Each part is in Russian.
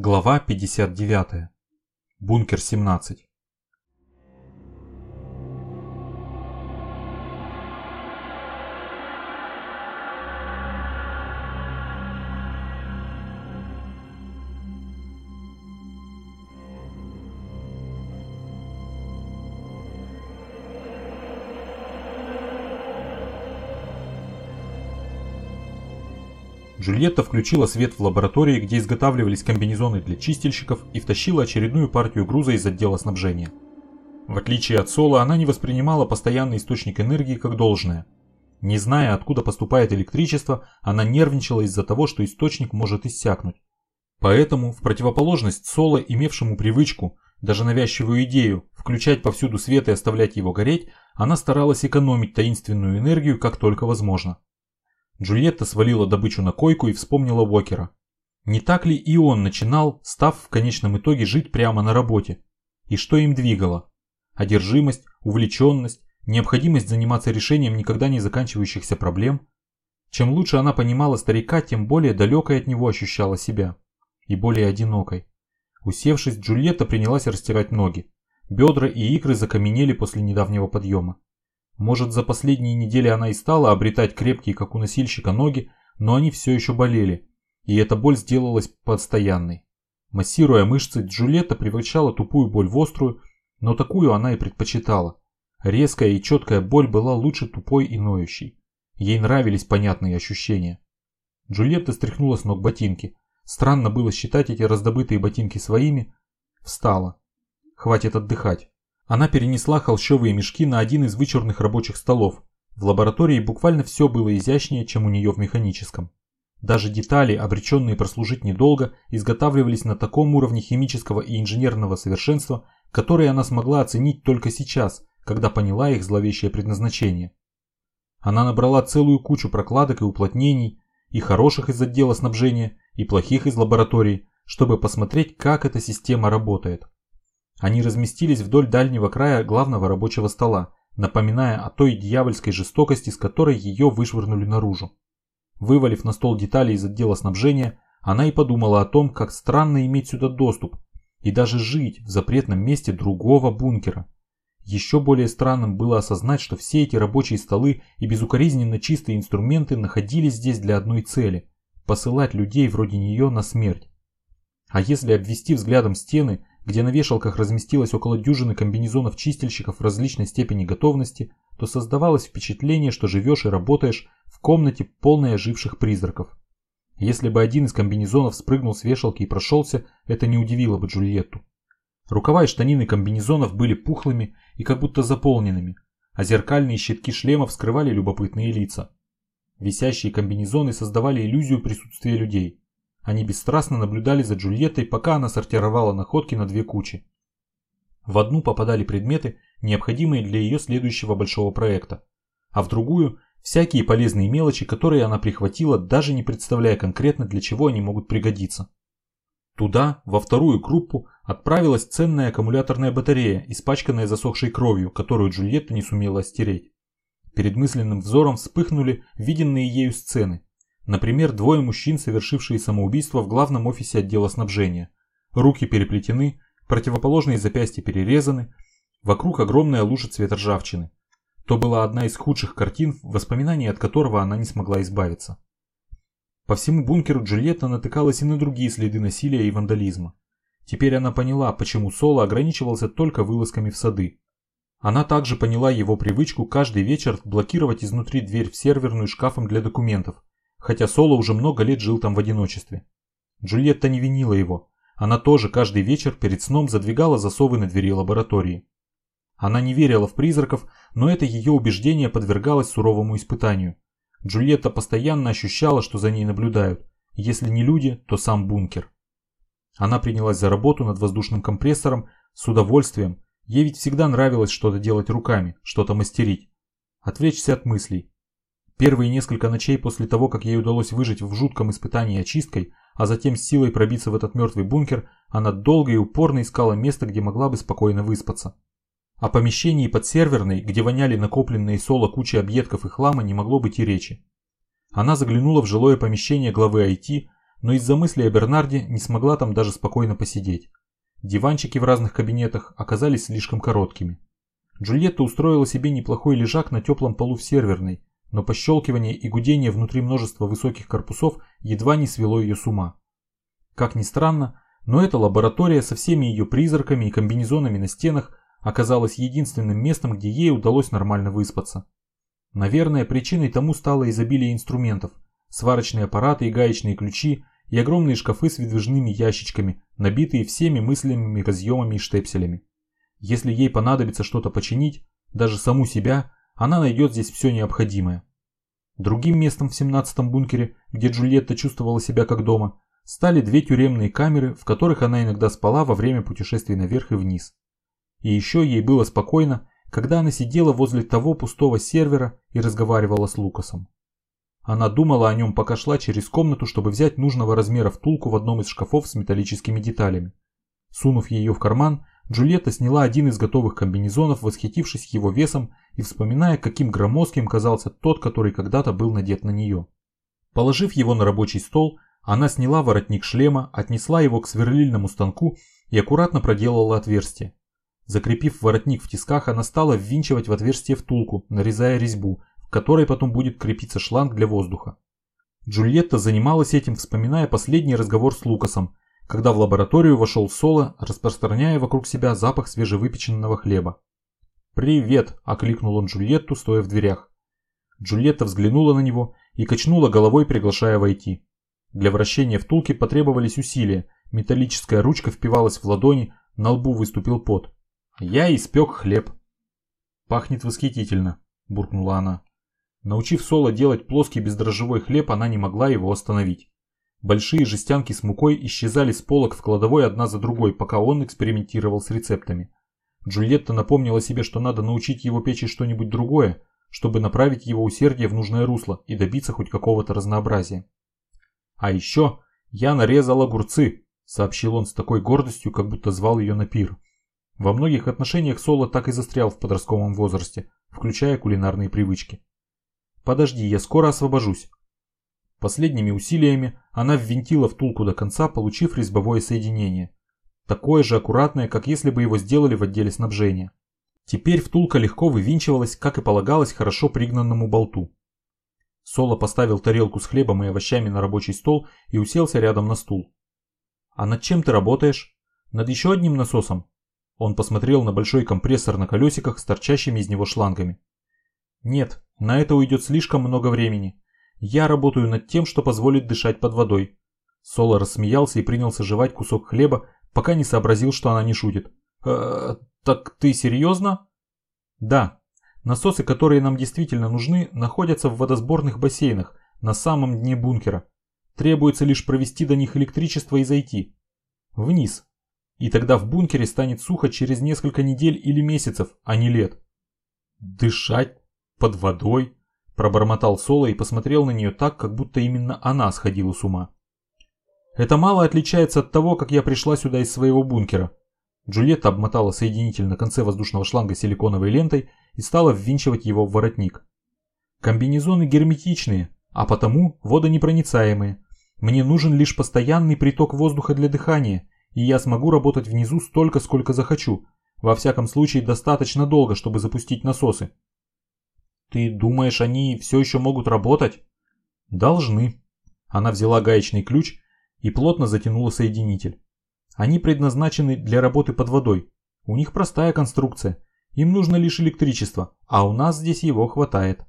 Глава 59. Бункер 17. Джульетта включила свет в лаборатории, где изготавливались комбинезоны для чистильщиков, и втащила очередную партию груза из отдела снабжения. В отличие от Соло, она не воспринимала постоянный источник энергии как должное. Не зная, откуда поступает электричество, она нервничала из-за того, что источник может иссякнуть. Поэтому, в противоположность Соло, имевшему привычку, даже навязчивую идею, включать повсюду свет и оставлять его гореть, она старалась экономить таинственную энергию как только возможно. Джульетта свалила добычу на койку и вспомнила Уокера. Не так ли и он начинал, став в конечном итоге жить прямо на работе? И что им двигало? Одержимость, увлеченность, необходимость заниматься решением никогда не заканчивающихся проблем? Чем лучше она понимала старика, тем более далекой от него ощущала себя. И более одинокой. Усевшись, Джульетта принялась растирать ноги. Бедра и икры закаменели после недавнего подъема. Может, за последние недели она и стала обретать крепкие, как у носильщика, ноги, но они все еще болели, и эта боль сделалась постоянной. Массируя мышцы, Джульетта превращала тупую боль в острую, но такую она и предпочитала. Резкая и четкая боль была лучше тупой и ноющей. Ей нравились понятные ощущения. Джульетта стряхнула с ног ботинки. Странно было считать эти раздобытые ботинки своими. Встала. Хватит отдыхать. Она перенесла холщовые мешки на один из вычурных рабочих столов. В лаборатории буквально все было изящнее, чем у нее в механическом. Даже детали, обреченные прослужить недолго, изготавливались на таком уровне химического и инженерного совершенства, которые она смогла оценить только сейчас, когда поняла их зловещее предназначение. Она набрала целую кучу прокладок и уплотнений, и хороших из отдела снабжения, и плохих из лаборатории, чтобы посмотреть, как эта система работает. Они разместились вдоль дальнего края главного рабочего стола, напоминая о той дьявольской жестокости, с которой ее вышвырнули наружу. Вывалив на стол детали из отдела снабжения, она и подумала о том, как странно иметь сюда доступ и даже жить в запретном месте другого бункера. Еще более странным было осознать, что все эти рабочие столы и безукоризненно чистые инструменты находились здесь для одной цели – посылать людей вроде нее на смерть. А если обвести взглядом стены, где на вешалках разместилось около дюжины комбинезонов чистильщиков различной степени готовности, то создавалось впечатление, что живешь и работаешь в комнате, полной оживших призраков. Если бы один из комбинезонов спрыгнул с вешалки и прошелся, это не удивило бы Джульетту. Рукава и штанины комбинезонов были пухлыми и как будто заполненными, а зеркальные щитки шлемов скрывали любопытные лица. Висящие комбинезоны создавали иллюзию присутствия людей. Они бесстрастно наблюдали за Джульеттой, пока она сортировала находки на две кучи. В одну попадали предметы, необходимые для ее следующего большого проекта, а в другую – всякие полезные мелочи, которые она прихватила, даже не представляя конкретно, для чего они могут пригодиться. Туда, во вторую группу, отправилась ценная аккумуляторная батарея, испачканная засохшей кровью, которую Джульетта не сумела стереть. Перед мысленным взором вспыхнули виденные ею сцены. Например, двое мужчин, совершившие самоубийство в главном офисе отдела снабжения. Руки переплетены, противоположные запястья перерезаны, вокруг огромная лужа цвета ржавчины. То была одна из худших картин, воспоминаний от которого она не смогла избавиться. По всему бункеру Джульетта натыкалась и на другие следы насилия и вандализма. Теперь она поняла, почему Соло ограничивался только вылазками в сады. Она также поняла его привычку каждый вечер блокировать изнутри дверь в серверную шкафом для документов, хотя Соло уже много лет жил там в одиночестве. Джульетта не винила его. Она тоже каждый вечер перед сном задвигала засовы на двери лаборатории. Она не верила в призраков, но это ее убеждение подвергалось суровому испытанию. Джульетта постоянно ощущала, что за ней наблюдают. Если не люди, то сам бункер. Она принялась за работу над воздушным компрессором с удовольствием. Ей ведь всегда нравилось что-то делать руками, что-то мастерить. Отвлечься от мыслей. Первые несколько ночей после того, как ей удалось выжить в жутком испытании очисткой, а затем с силой пробиться в этот мертвый бункер, она долго и упорно искала место, где могла бы спокойно выспаться. О помещении под серверной, где воняли накопленные соло кучи объедков и хлама, не могло быть и речи. Она заглянула в жилое помещение главы IT, но из-за мысли о Бернарде не смогла там даже спокойно посидеть. Диванчики в разных кабинетах оказались слишком короткими. Джульетта устроила себе неплохой лежак на теплом полу в серверной, но пощелкивание и гудение внутри множества высоких корпусов едва не свело ее с ума. Как ни странно, но эта лаборатория со всеми ее призраками и комбинезонами на стенах оказалась единственным местом, где ей удалось нормально выспаться. Наверное, причиной тому стало изобилие инструментов, сварочные аппараты и гаечные ключи, и огромные шкафы с выдвижными ящичками, набитые всеми мыслимыми разъемами и штепселями. Если ей понадобится что-то починить, даже саму себя, она найдет здесь все необходимое. Другим местом в 17-м бункере, где Джульетта чувствовала себя как дома, стали две тюремные камеры, в которых она иногда спала во время путешествий наверх и вниз. И еще ей было спокойно, когда она сидела возле того пустого сервера и разговаривала с Лукасом. Она думала о нем, пока шла через комнату, чтобы взять нужного размера втулку в одном из шкафов с металлическими деталями. Сунув ее в карман, Джульетта сняла один из готовых комбинезонов, восхитившись его весом и вспоминая, каким громоздким казался тот, который когда-то был надет на нее. Положив его на рабочий стол, она сняла воротник шлема, отнесла его к сверлильному станку и аккуратно проделала отверстие. Закрепив воротник в тисках, она стала ввинчивать в отверстие втулку, нарезая резьбу, к которой потом будет крепиться шланг для воздуха. Джульетта занималась этим, вспоминая последний разговор с Лукасом, когда в лабораторию вошел Соло, распространяя вокруг себя запах свежевыпеченного хлеба. «Привет!» – окликнул он Джульетту, стоя в дверях. Джульетта взглянула на него и качнула головой, приглашая войти. Для вращения втулки потребовались усилия, металлическая ручка впивалась в ладони, на лбу выступил пот. «Я испек хлеб». «Пахнет восхитительно», – буркнула она. Научив Соло делать плоский бездрожжевой хлеб, она не могла его остановить. Большие жестянки с мукой исчезали с полок в кладовой одна за другой, пока он экспериментировал с рецептами. Джульетта напомнила себе, что надо научить его печь что-нибудь другое, чтобы направить его усердие в нужное русло и добиться хоть какого-то разнообразия. «А еще я нарезал огурцы», — сообщил он с такой гордостью, как будто звал ее на пир. Во многих отношениях Соло так и застрял в подростковом возрасте, включая кулинарные привычки. Подожди, я скоро освобожусь. Последними усилиями она ввинтила втулку до конца, получив резьбовое соединение. Такое же аккуратное, как если бы его сделали в отделе снабжения. Теперь втулка легко вывинчивалась, как и полагалось хорошо пригнанному болту. Соло поставил тарелку с хлебом и овощами на рабочий стол и уселся рядом на стул. «А над чем ты работаешь? Над еще одним насосом?» Он посмотрел на большой компрессор на колесиках с торчащими из него шлангами. «Нет, на это уйдет слишком много времени. Я работаю над тем, что позволит дышать под водой. Соло рассмеялся и принялся жевать кусок хлеба, пока не сообразил, что она не шутит. «Э, так ты серьезно? Да. Насосы, которые нам действительно нужны, находятся в водосборных бассейнах на самом дне бункера. Требуется лишь провести до них электричество и зайти. Вниз. И тогда в бункере станет сухо через несколько недель или месяцев, а не лет. Дышать под водой?» Пробормотал Соло и посмотрел на нее так, как будто именно она сходила с ума. «Это мало отличается от того, как я пришла сюда из своего бункера». Джульетта обмотала соединитель на конце воздушного шланга силиконовой лентой и стала ввинчивать его в воротник. «Комбинезоны герметичные, а потому водонепроницаемые. Мне нужен лишь постоянный приток воздуха для дыхания, и я смогу работать внизу столько, сколько захочу. Во всяком случае, достаточно долго, чтобы запустить насосы. Ты думаешь, они все еще могут работать? Должны. Она взяла гаечный ключ и плотно затянула соединитель. Они предназначены для работы под водой. У них простая конструкция. Им нужно лишь электричество, а у нас здесь его хватает.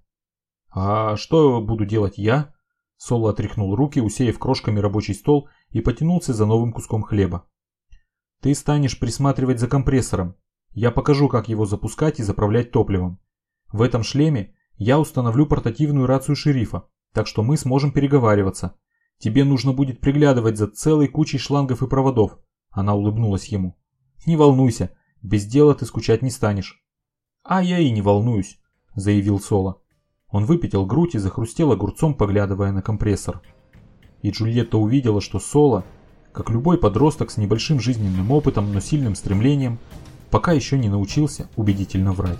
А что буду делать я? Соло отряхнул руки, усеяв крошками рабочий стол и потянулся за новым куском хлеба. Ты станешь присматривать за компрессором. Я покажу, как его запускать и заправлять топливом. В этом шлеме я установлю портативную рацию шерифа, так что мы сможем переговариваться. Тебе нужно будет приглядывать за целой кучей шлангов и проводов. Она улыбнулась ему. Не волнуйся, без дела ты скучать не станешь. А я и не волнуюсь, заявил Соло. Он выпятил грудь и захрустел огурцом, поглядывая на компрессор. И Джульетта увидела, что Соло, как любой подросток с небольшим жизненным опытом, но сильным стремлением, пока еще не научился убедительно врать.